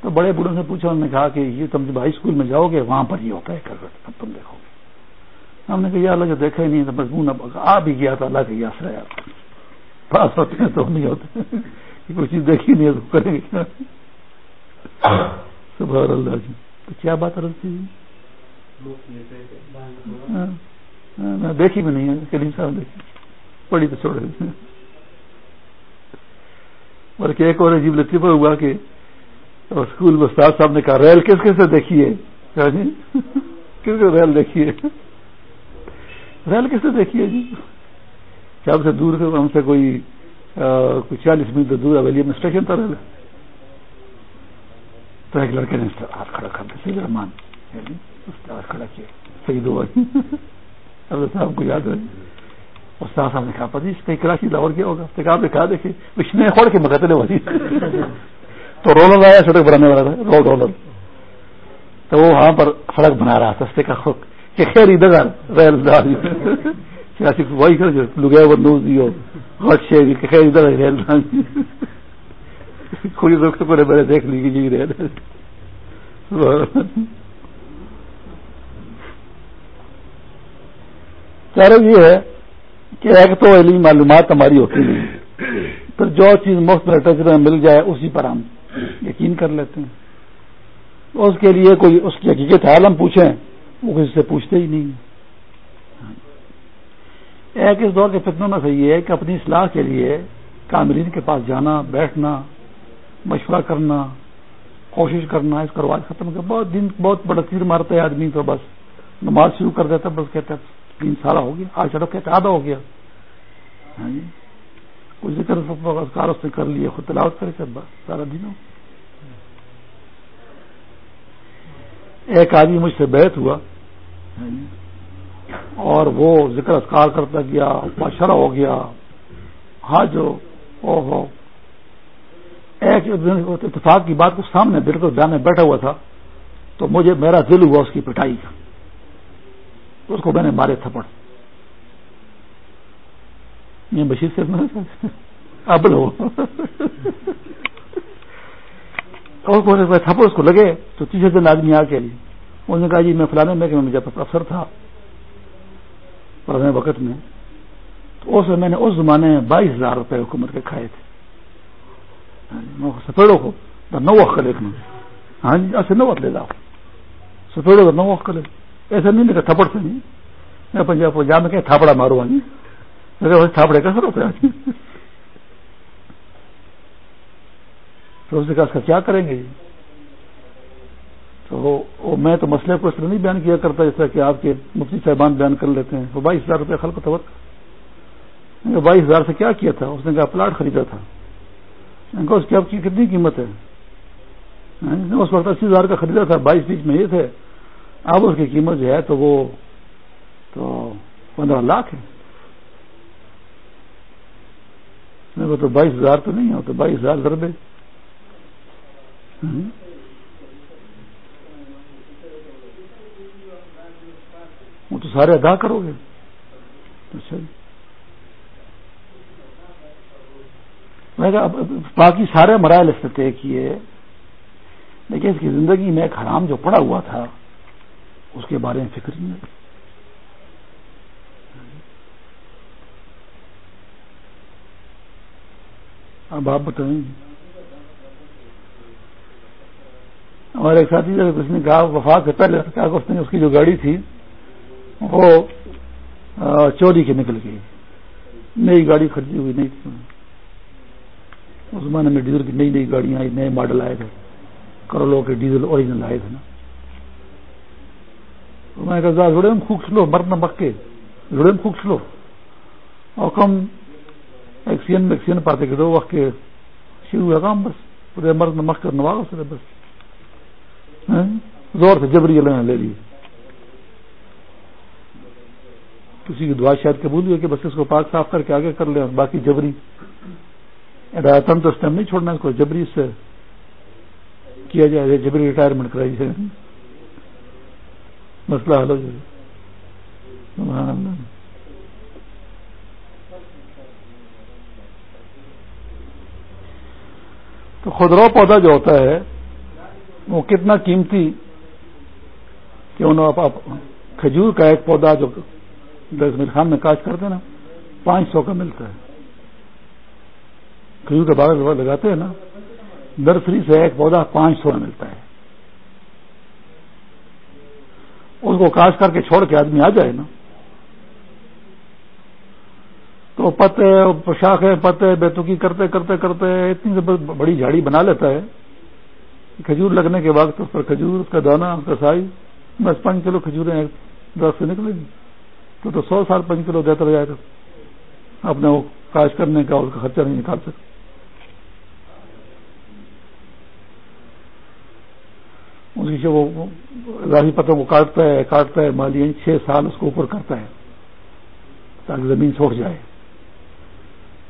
تو بڑے بوڑھوں سے پوچھا انہوں نے کہا کہ یہ تم جب ہائی اسکول میں جاؤ گے وہاں پر ہی ہوتا ہے کرکٹ تب تم دیکھو گے۔ ہم نے کہا یہ اللہ جو دیکھا ہی نہیں تو مضمون اب آ بھی گیا تو اللہ کا یاس رہا پاس ہوتے ہیں تو نہیں ہوتے۔ کوئی چیز دیکھی نہیں ہے تو کریں گے سبحان اللہ جی۔ تو کیا بات رکھتی ہاں،, ہاں، دیکھی بھی نہیں ہے کلیم صاحب دیکھی۔ پڑی تو چھوڑ بلکہ ایک اور عجیب لطیفہ ہوا کہ اسکول میں استاد صاحب نے کہا، ریل کس کس سے دیکھیے جی کس کو ریل دیکھیے ریل کس سے دیکھیے جی؟ جب سے دور سے، ہم سے کوئی چالیس منٹ دور اویلیم اسٹیشن تھا ریل تو ایک لڑکے نے ہاتھ کھڑا کر دیا، سید رحمان۔ یعنی ہاتھ کھڑا کیا صحیح دو اب صاحب کو یاد ہے۔ استاد صاحب نے کہا پتی اس کئی کراچی لاہور کیا ہوگا۔ تو آپ نے کہا، دیکھیے نے خوڑ کے مقدل والی تو رولر آیا سڑک بنانے والا تھا روڈ رولر۔ تو وہ وہاں پر سڑک بنا رہا تھا کا خوک کہ خیر، ادھر ریل وہی کر لگے وہ نوز دیو ہٹ شیر کہ خیر، ادھر ریل کوئی روک تو پہلے میرے دیکھ لی جی ریل کہہ یہ ہے کہ ایک تو علمی معلومات ہماری ہوتی نہیں۔ [COUGHS] پھر جو چیز مفت ٹچر میں مل جائے اسی پر ہم یقین کر لیتے ہیں۔ اس کے لیے کوئی اس کی حقیقت حال ہم پوچھیں وہ کسی سے پوچھتے ہی نہیں۔ ایک اس دور کے فتنوں میں سے یہ ہے کہ اپنی اصلاح کے لیے کامرین کے پاس جانا بیٹھنا مشورہ کرنا کوشش کرنا اس کا رواج ختم کر بہت دن بہت بڑا تیر مارتا ہے آدمی تو بس نماز شروع کر دیتا بس کہتا تین سالہ ہو گیا، آج چلو کہتے آدھا ہو گیا۔ ہاں جی۔ کچھ ذکر کار اس نے کر لیا، خود تلاوت کرے کر بس سارا دن ایک آدمی مجھ سے بیت ہوا۔ ہاں جی۔ اور وہ ذکر اسکار کرتا گیا معاشرہ ہو گیا۔ ہاں جو او ہو ایک اتفاق کی بات کو سامنے بالکل جانے بیٹھا ہوا تھا، تو مجھے میرا دل ہوا اس کی پٹائی کا۔ اس کو میں نے مارے تھپڑ۔ یہ بشیر سے اب لو۔ تھپڑ اس کو لگے تو تیسرے دن آدمی آ کے انہوں نے کہا جی میں فلانے میں کہ مجھے افسر تھا، پرانے وقت میں، تو اس میں نے اس زمانے میں بائیس ہزار روپے حکومت کے کھائے تھے۔ ہاں جی، سفیدوں کو نو وقت لکھنا ہاں جی اچھا، ایسے نو وقت لے جاؤ سفیدوں کو نو وقت لے۔ ایسا نہیں لگا تھپڑ سے نہیں میں پنجاب پنجاب میں کہ تھاپڑا مارو آگے تھاپڑے کا سر ہوتا تو اس نے کہا کیا کریں گے تو میں تو مسئلے کو اس طرح نہیں بیان کیا کرتا جیسا کہ آپ کے مفتی صاحبان بیان کر لیتے ہیں وہ بائیس ہزار روپے خلق تور بائیس ہزار سے کیا کیا تھا اس نے کہا پلاٹ خریدا تھا اس کی اب کی کتنی قیمت ہے اس وقت اسی ہزار کا خریدا تھا بائیس بیچ میں یہ تھے اب اس کی قیمت جو ہے تو وہ تو پندرہ لاکھ ہے۔ تو بائیس ہزار تو نہیں ہو تو بائیس ہزار دربے وہ تو سارے ادا کرو گے۔ اچھا جی۔ باقی سارے مرائل اس نے طے کیے۔ لیکن اس کی زندگی میں ایک حرام جو پڑا ہوا تھا اس کے بارے میں فکر نہیں ہے۔ اب آپ بتائیں۔ ہمارے ایک ساتھی جب اس نے کہا، وفات سے پہلے کیا اس نے اس کی جو گاڑی تھی، وہ چوری کے نکل گئی۔ نئی گاڑی خریدی ہوئی نہیں تھی اس زمانے میں ڈیزل کی نئی نئی گاڑیاں آئی، نئے ماڈل آئے تھے۔ کروڑوں کے ڈیزل اوریجنل آئے تھے نا۔ میں کہا جڑے ہم خوب چلو مرد نہ مکے. جڑے ہم خوب چلو اور کم ایکسین ایکسین پاتے کہ دو وقت کے شروع ہوا کام بس. پورے مرد نہ مک کر نواز سے بس. ہاں؟ زور سے جبری اللہ لے لی. کسی کی دعا شاید قبول ہوئی کہ بس اس کو پاک صاف کر کے آگے کر لیں باقی جبری. ہدایتن تو اس ٹائم نہیں چھوڑنا، اس کو جبری سے کیا جائے، جبری ریٹائرمنٹ کرائی جائے مسئلہ حل ہو جائے۔ تو خدرو پودا جو ہوتا ہے، وہ کتنا قیمتی کہ انہوں کھجور کا ایک پودا جو دس خان میں کاشت کرتے نا پانچ سو کا ملتا ہے۔ کھجور کا باغ لگاتے ہیں نا نرسری سے ایک پودا پانچ سو ملتا ہے۔ اس کو کاش کر کے چھوڑ کے آدمی آ جائے نا۔ تو پتے پوشاکیں پتے، بیتوکی کرتے کرتے کرتے اتنی بڑی جھاڑی بنا لیتا ہے۔ کھجور لگنے کے وقت اس پر کھجور، اس کا دانا، اس کا سائز۔ بس پانچ کلو کھجوریں ایک دس سے نکلے گی۔ تو تو سو سال پانچ کلو دیتا جائے گا اپنے وہ کاش کرنے کا اس کا خرچہ نہیں نکال سکتا اس کی وہ راہی پتوں کو کاٹتا ہے کاٹتا ہے، مالی یعنی چھ سال اس کو اوپر کرتا ہے تاکہ زمین سوکھ جائے۔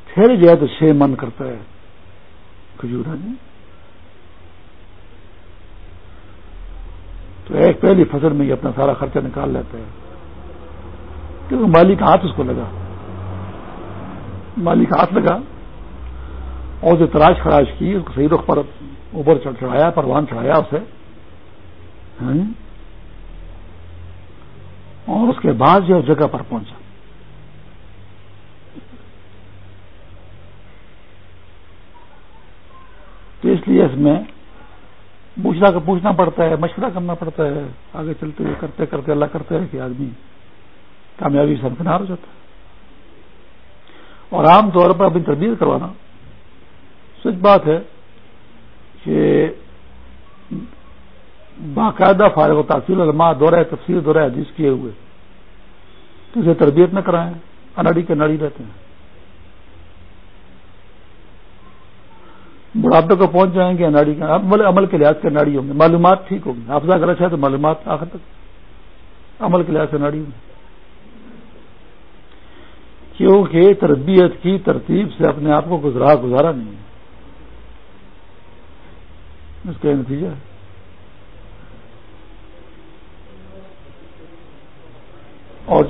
پھر جائے تو چھ من کرتا ہے۔ کھجور ہاں جی۔ تو ایک پہلی فصل میں یہ اپنا سارا خرچہ نکال لیتا ہے۔ کیونکہ مالی کا ہاتھ اس کو لگا۔ مالی کا ہاتھ لگا۔ اور جو تراش خراش کی، اس کو صحیح رخ پر اوپر چڑھایا، پروان چڑھایا اسے۔ ہاں؟ اور اس کے بعد جو جگہ پر پہنچا۔ تو اس لیے اس میں پوچھنا کا پوچھنا پڑتا ہے، مشورہ کرنا پڑتا ہے، آگے چلتے ہوئے کرتے کرتے اللہ کرتے ہیں کہ آدمی کامیابی سے امکنار ہو جاتا ہے۔ اور عام طور پر اپنی تربیت کروانا۔ سچ بات ہے کہ باقاعدہ فارغ و تحصیل علماء دورہ تفصیل دورہ حدیث کیے ہوئے تو اسے تربیت نہ کرائیں، اناڑی کے ناڑی رہتے ہیں۔ بڑھاپے کو پہنچ جائیں گے اناڑی کا عمل کے لحاظ سے ناڑی ہوں گے۔ معلومات ٹھیک ہوگی حافظہ اگر اچھا تو معلومات آخر تک عمل کے لحاظ سے ناڑی ہوں گے۔ کیونکہ تربیت کی ترتیب سے اپنے آپ کو گزرا، گزارا نہیں ہے۔ اس کا نتیجہ ہے۔ اور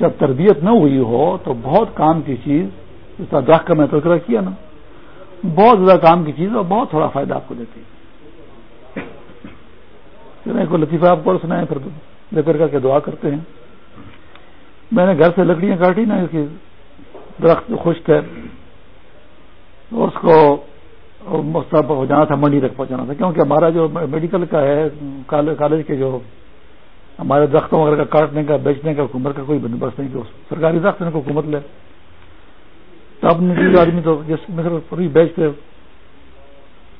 جب تربیت نہ ہوئی ہو تو بہت کام کی چیز جس طرح درخت کا میں تذکرہ کیا نا، بہت زیادہ کام کی چیز اور بہت تھوڑا فائدہ آپ کو دیتی کو لطیفہ آپ کو سنائے پھر لے کر کے دعا کرتے ہیں۔ میں نے گھر سے لکڑیاں کاٹی نا، اس کی درخت خوش تھے اس کو ہو جانا تھا، منڈی تک پہنچانا تھا، کیونکہ ہمارا جو میڈیکل کا ہے کالج کے جو ہمارے درختوں وغیرہ کا کاٹنے کا، بیچنے کا، حکومت کا کوئی بندوبست نہیں کہ سرکاری درخت کو حکومت لے۔ تو اب آدمی تو جس میں بیچتے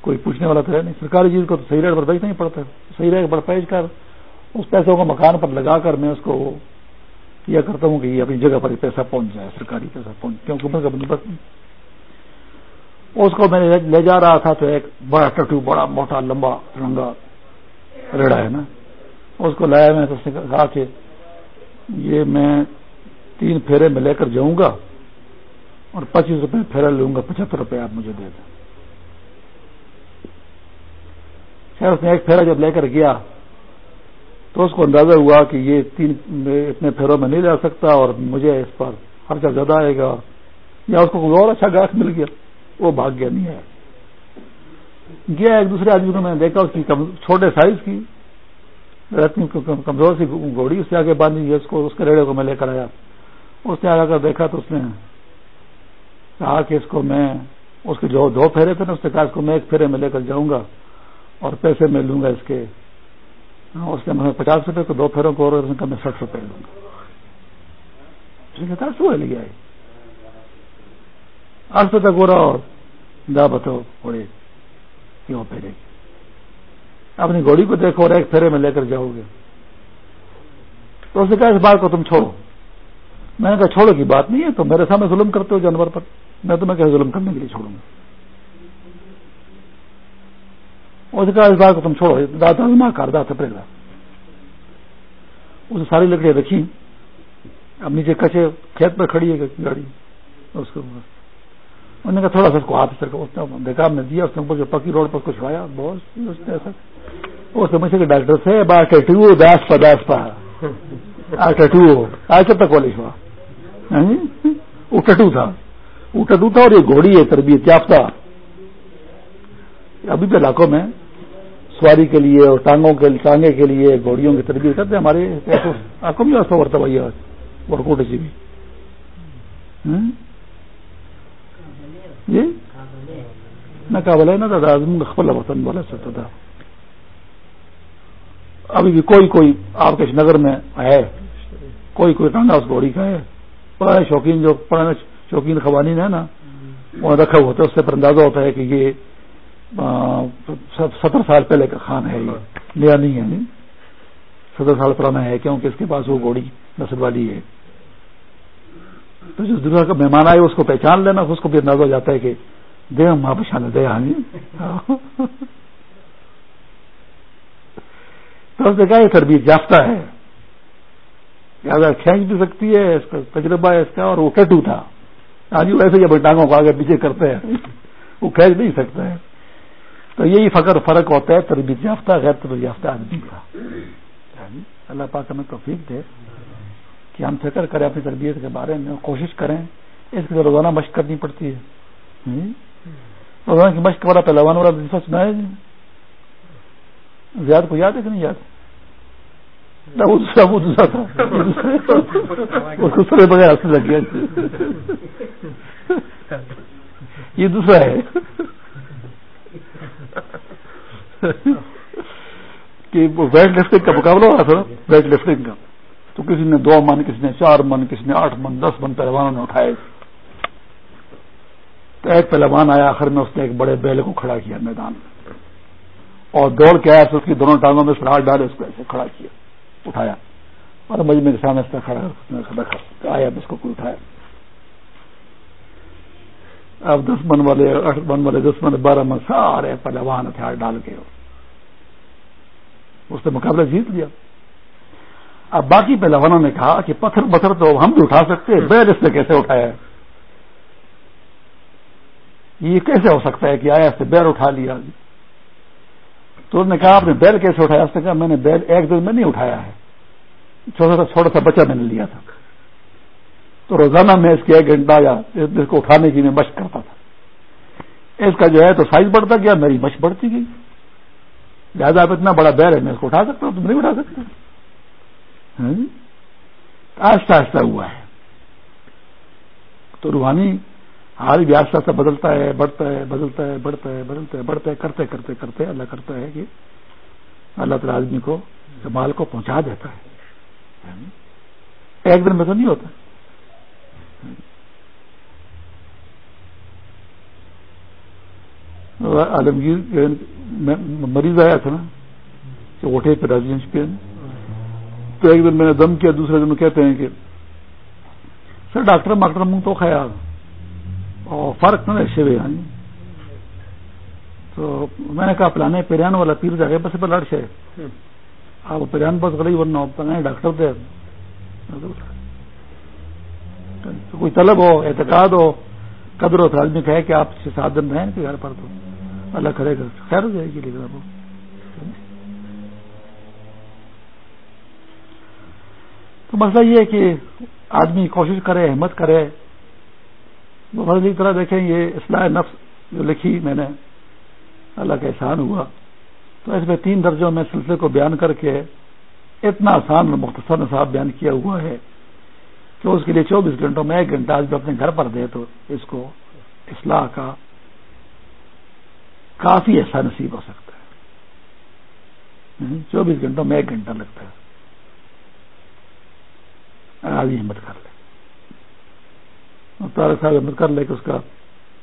کوئی پوچھنے والا تو ہے نہیں۔ سرکاری چیز کو تو صحیح ریٹ پر بیچنا ہی پڑتا ہے۔ صحیح ریٹ پر بیچ کر، اس پیسوں کو مکان پر لگا کر میں اس کو کیا کرتا ہوں کہ یہ اپنی جگہ پر پیسہ پہنچ جائے، سرکاری پیسہ پہنچ کیوں حکومت کا بندوبست نہیں۔ اس کو میں لے جا رہا تھا تو ایک بڑا ٹٹو، بڑا، موٹا، لمبا رنگا ریڑا ہے نا۔ اس کو لایا میں تو اس نے کہا کہ یہ میں تین پھیرے میں لے کر جاؤں گا اور پچیس روپے پھیرا لوں گا، پچہتر روپے آپ مجھے دے دیں۔ خیر، اس نے ایک پھیرا جب لے کر گیا تو اس کو اندازہ ہوا کہ یہ تین اتنے پھیروں میں نہیں لے سکتا اور مجھے اس پر خرچہ زیادہ آئے گا یا اس کو کوئی اور اچھا گاہک مل گیا، وہ بھاگ گیا، نہیں ہے گیا ایک دوسرے آدمی کو میں نے دیکھا، اس کی چھوٹے سائز کی کمزور سی گھوڑی، اس سے آگے باندھی اس کو اس کے ریڑے کو میں لے کر آیا۔ اس نے آگے کر دیکھا تو اس نے کہا کہ اس کو میں اس کے جو دو پھیرے تھے نا، اس نے کہا اس کو میں ایک پھیرے میں لے کر جاؤں گا اور پیسے میں لوں گا اس کے۔ ہاں، اس نے میں پچاس روپے کو دو پھیروں کو اور میں سٹھ روپے لوں گا۔ سو لے گیا آج تک ہو رہا اور دا بتاؤ تھوڑے کیوں پھیرے گی اپنی گھوڑی کو دیکھو اور ایک پھیرے میں لے کر جاؤ گے۔ تو اس نے کہا، اس بات کو تم چھوڑو۔ میں نے کہا، چھوڑو کی بات نہیں ہے تو میرے سامنے ظلم کرتے ہو جانور پر۔ میں تمہیں کہیں ظلم کرنے کے لیے چھوڑوں گا؟ اس نے کہا، اس بات کو تم چھوڑو۔ دادا کر دا تھپڑے گا اس ساری لکڑیاں رکھی اب نیچے کچے کھیت پر کھڑی ہے گاڑی۔ اس کو انہوں نے کہا تھوڑا سا اس کو ہاتھ سے دیکھا نے دیا، اس نے جو پکی روڈ پر کچھ چھڑایا، بہت اس نے ایسا۔ وہ سمجھ کہ ڈاکٹر سے با ٹٹو داس پا داس پا۔ ٹٹو آج کب تک کالج ہوا۔ ہاں جی؟ وہ ٹٹو تھا۔ وہ ٹٹو تھا اور یہ گھوڑی ہے تربیت یافتہ۔ ابھی بھی علاقوں میں سواری کے لیے اور ٹانگوں کے، ٹانگے کے لیے گھوڑیوں کی تربیت کرتے ہیں ہمارے۔ علاقوں میں ایسا ورتا بھائی ورکوٹ سی بھی۔ جی؟ نہ کابل ہے نا دادا خپل وطن بولے سکتا تھا ابھی بھی کوئی کوئی آپ کے نگر میں ہے، کوئی کوئی ٹانگا اس گھوڑی کا ہے۔ پرانے شوقین جو پرانے شوقین قوانین ہے نا وہ رکھا ہوتا ہے، اس سے پر اندازہ ہوتا ہے کہ یہ ستر سال پہلے کا خان ہے یہ۔ لیا نہیں ہے ستر سال پرانا ہے، کیونکہ اس کے پاس وہ گھوڑی نسل والی ہے۔ تو جس دنیا کا مہمان آئے اس کو پہچان لینا، اس کو بھی اندازہ ہو جاتا ہے کہ دے ماں پچھانے دے ہاں تو اس نے کہا، یہ تربیت یافتہ ہے۔ لہٰذا کھینچ بھی سکتی ہے، اس کا تجربہ ہے اس کا، اور وہ کٹو تھا۔ آج جی ویسے جب ٹانگوں کو آگے پیچھے کرتے ہیں۔ وہ کھینچ نہیں سکتا ہے۔ تو یہی فخر، فرق ہوتا ہے، تربیت یافتہ، غیر تربیت یافتہ آدمی کا۔ یعنی اللہ پاک ہمیں توفیق دے۔ کہ ہم فکر کریں اپنی تربیت کے بارے میں کوشش کریں، اس کے روزانہ مشق کرنی پڑتی ہے۔ روزانہ کی مشق والا پہلوان والا دوسرا سنا ہے زیاد کو یاد ہے کہ نہیں یاد؟ دوسرا تھا۔ اس بغیر ہنسنے لگ گیا۔ یہ دوسرا ہے۔ کہ ویٹ لفٹنگ کا مقابلہ ہو رہا تھا ویٹ لفٹنگ کا۔ تو کسی نے دو من، کسی نے چار من، کسی نے آٹھ من، دس من پہلوانوں نے اٹھائے۔ تو ایک پہلوان آیا، آخر میں اس نے ایک بڑے بیل کو کھڑا کیا میدان میں۔ اور دوڑ کے آیا، اس کی دونوں ٹانگوں میں سراہٹ ڈالے اس کو ایسے کھڑا کیا، اٹھایا۔ اور مجمے کے سامنے اس کھڑا آیا اس کو کوئی اٹھایا۔ اب دس من والے، آٹھ من والے، دس من، بارہ من، سارے پہلوان ہتھیار ڈال کے اس نے مقابلہ جیت لیا۔ اب باقی پہلوانوں نے کہا کہ پتھر پتھر تو ہم بھی اٹھا سکتے بیل اس نے کیسے اٹھایا؟ یہ کیسے ہو سکتا ہے کہ آیا اس سے بیل اٹھا لیا؟ تو انہوں نے کہا، آپ نے بیل کیسے اٹھایا؟ اس نے کہا، میں نے بیل ایک دن میں نہیں اٹھایا ہے۔ چھوٹا سا چھوٹا سا بچہ میں نے لیا تھا۔ تو روزانہ میں اس کے ایک گھنٹہ یا اس کو اٹھانے کی میں مشق کرتا تھا۔ اس کا جو ہے تو سائز بڑھتا گیا، میری مشق بڑھتی گئی۔ لہٰذا آپ اتنا بڑا بیل ہے، میں اس کو اٹھا سکتا ہوں تم نہیں اٹھا سکتا۔ آہستہ آہستہ ہوا ہے۔ تو روحانی حال بھی آہستہ آہستہ بدلتا ہے، بڑھتا ہے، بدلتا ہے، بڑھتا ہے، بدلتا ہے، بڑھتا ہے، کرتے کرتے کرتے اللہ کرتا ہے کہ اللہ تعالی آدمی کو مال کو پہنچا دیتا ہے۔ ایک دن میں تو نہیں ہوتا۔ عالمگیر مریض آیا تھا نا، کہ اٹھے پہ راجنس پہ۔ تو ایک دن میں نے دم کیا، دوسرے دن کہتے ہیں کہ سر، ڈاکٹر ماکٹر منہ تو خیال۔ اور فرق نہ ایسے بھی آئی تو میں نے کہا پلانے پیریان والا پیر جا گیا بس پہ لڑ سے آپ پیریان بس گئی ورنہ ڈاکٹر دے۔ کوئی طلب ہو، اعتقاد ہو، قدر و آدمی کہے کہ آپ سے سات دن رہیں کہ گھر پر تو۔ اللہ کرے گا۔ خیر ہو جائے گی، لیکن اب۔ تو مسئلہ یہ ہے کہ آدمی کوشش کرے احمد کرے۔ کی طرح دیکھیں، یہ اصلاح نفس جو لکھی میں نے، اللہ کا احسان ہوا۔ تو اس میں تین درجوں میں سلسلے کو بیان کر کے اتنا آسان اور مختصر نصاب بیان کیا ہوا ہے کہ اس کے لیے چوبیس گھنٹوں میں ایک گھنٹہ آج بھی اپنے گھر پر دے تو اس کو اصلاح کا کافی ایسا نصیب ہو سکتا ہے۔ چوبیس گھنٹوں میں ایک گھنٹہ لگتا ہے۔ آدمی ہمت کر لے۔ تارک صاحب ہمت کر لے کہ اس کا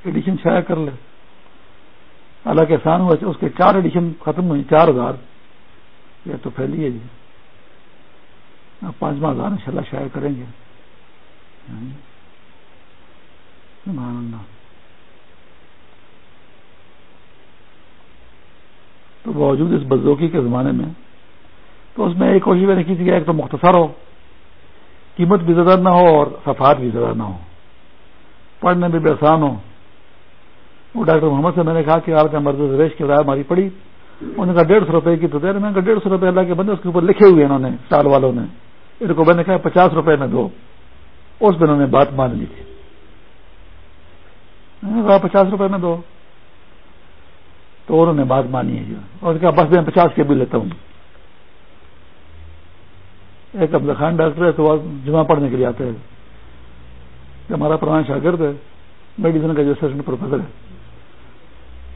ایڈیشن شائع کر لے۔ حالانکہ احسان ہوا اس کے چار ایڈیشن ختم ہوئی چار ہزار۔ یہ تو پھیلی ہے جی۔ پانچواں ہزار ان شاء اللہ شائع کریں گے۔ تو باوجود اس بزوکی کے زمانے میں تو اس میں ایک کوشش میں نے کی تھی کہ ایک تو مختصر ہو۔ قیمت بھی زیادہ نہ ہو اور صفات بھی زیادہ نہ ہو۔ پڑھنے میں بھی آسان ہو۔ وہ ڈاکٹر محمد سے میں نے کہا کہ آپ کا مرد ریش کی رائے ہماری پڑی۔ انہوں نے کہا ڈیڑھ سو روپئے کی تو دے رہے میں کہا ڈیڑھ سو روپئے اللہ کے بندے، اس کے اوپر لکھے ہوئے انہوں نے، سال والوں نے۔ ان کو میں نے کہا پچاس روپئے میں دو۔ اس میں انہوں نے بات مان لی۔ تھی پچاس روپئے میں دو۔ تو انہوں نے بات مانی ہے۔ جو اور کہا بس میں پچاس کے بھی لیتا ہوں۔ ایک عبد خان ڈاکٹر ہے تو جمع پڑھنے کے لیے آتے ہیں۔ کہ ہمارا پرانا شاگرد ہے میڈیسن کا جو اسسٹنٹ پروفیسر ہے۔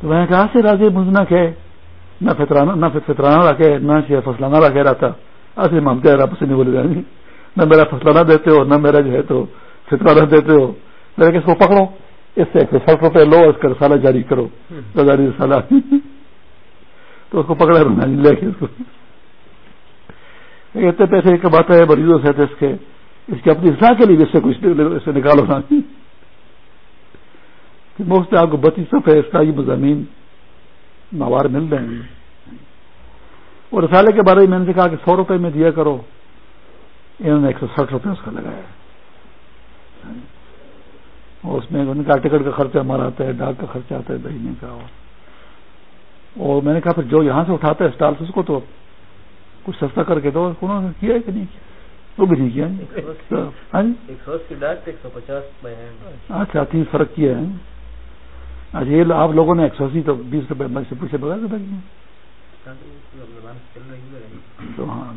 تو میں کہا سے راجے مجھنا کہ نہ فطرانہ نہ فطرانہ رکھے نہ فصلانہ رکھے رہا تھا ایسے ہم کہہ رہا سے نہیں بولے جائیں نہ میرا فصلانہ دیتے ہو نہ میرا جو ہے تو فطرانہ دیتے ہو۔ میرے کہ اس کو پکڑو اس سے ایک سو روپئے لو اس کا رسالہ جاری کرو۔ رسالہ۔ [LAUGHS] تو اس کو پکڑا لے کے اس کو۔ اتنے پیسے کماتا ہے مریضوں سے اس کے۔ اس کی اپنی اصلاح کے لیے اس سے کچھ اس سے نکالو نا مفت آپ کو بتیس سفے اس کا یہ مضامین موار مل رہے ہیں۔ اور رسالے کے بارے میں میں نے کہا کہ سو روپے میں دیا کرو۔ انہوں نے ایک سو ساٹھ روپے اس کا لگایا۔ اور اس میں ان کا ٹکٹ کا خرچہ ہمارا آتا ہے، ڈاک کا خرچہ آتا ہے بھیجنے کا۔ اور میں نے کہا پھر جو یہاں سے اٹھاتا ہے اسٹال سے اس کو تو کچھ سستا کر کے دو انہوں نے کیا ہے کہ نہیں وہ بھی نہیں کیا۔ ہاں جی؟ اچھا تین فرق کیا ہے۔ اچھا یہ آپ لوگوں نے ایک سو اسی تو بیس روپے میں سے پوچھے بغیر تو ہاں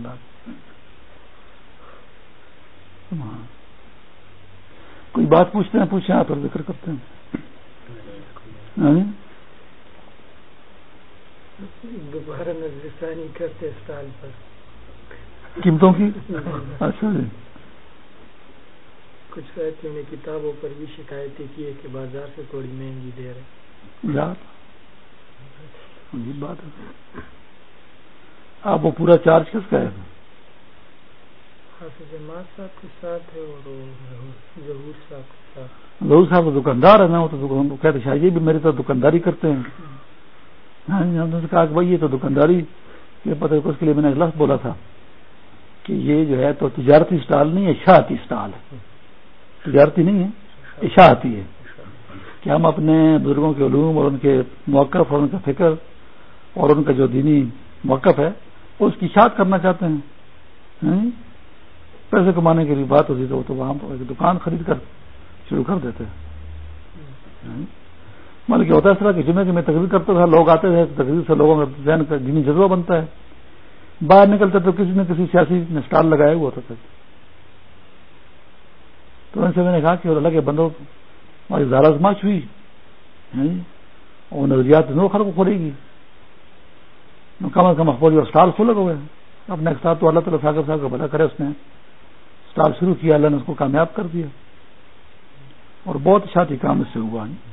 ہاں۔ کوئی بات پوچھتے ہیں پوچھیں آپ ذکر کرتے ہیں۔ ہاں جی؟ دوبارہ نظر ثانی کرتے اسٹال پر۔ قیمتوں کی؟ اچھا جی۔ کچھ ساتھیوں نے کتابوں پر بھی شکایتیں کی ہے کہ بازار سے تھوڑی مہنگی دے رہے بات ہے۔ آپ وہ پورا چارج کس کا ہے؟ جماعت صاحب کے ساتھ ہے اور ظہور صاحب کے ساتھ۔ ظہور صاحب دکاندار ہے نا وہ تو کہتے شاید یہ بھی میری طرح دکانداری کرتے ہیں۔ ہاں۔ جی، ہاں، جی، ہم نے کہا کہ بھائی، یہ تو دکانداری کے پتہ اس کے لیے میں نے لفظ بولا تھا کہ یہ جو ہے تو تجارتی اسٹال نہیں ہے اشاعتی اسٹال ہے۔ تجارتی نہیں ہے، اشاعتی ہے۔ کہ ہم اپنے بزرگوں کے علوم اور ان کے موقف اور ان کا فکر اور ان کا جو دینی موقف ہے وہ اس کی اشاعت کرنا چاہتے ہیں۔ ہاں جی؟ پیسے کمانے کے لیے بات ہوتی تو وہ تو وہاں دکان خرید کر شروع کر دیتے ہاں جی؟ جی؟ مطلب کہ ہوتا ہے اس طرح کہ جمعے کی میں تقریر کرتا تھا لوگ آتے تھے، تقریر سے لوگوں کا ذہن کا دینی جذبہ بنتا ہے۔ باہر نکلتے تو کسی نہ کسی سیاسی نے اسٹال لگایا ہوا ہوتا تھا تو ان سے میں نے کہا کہ اللہ کے بندوں، ہماری زارا زماش ہوئی جی؟ اور نظریات نو خر کو کھولے گی۔ کم از کم اخبار اسٹال کھولے ہوئے اپنے ساتھ تو اللہ تعالیٰ ساگر صاحب کا بھلا کرے اس نے۔ اسٹال شروع کیا، اللہ نے اس کو کامیاب کر دیا۔ اور بہت اچھا شاتی کام اس سے ہوا۔ ہے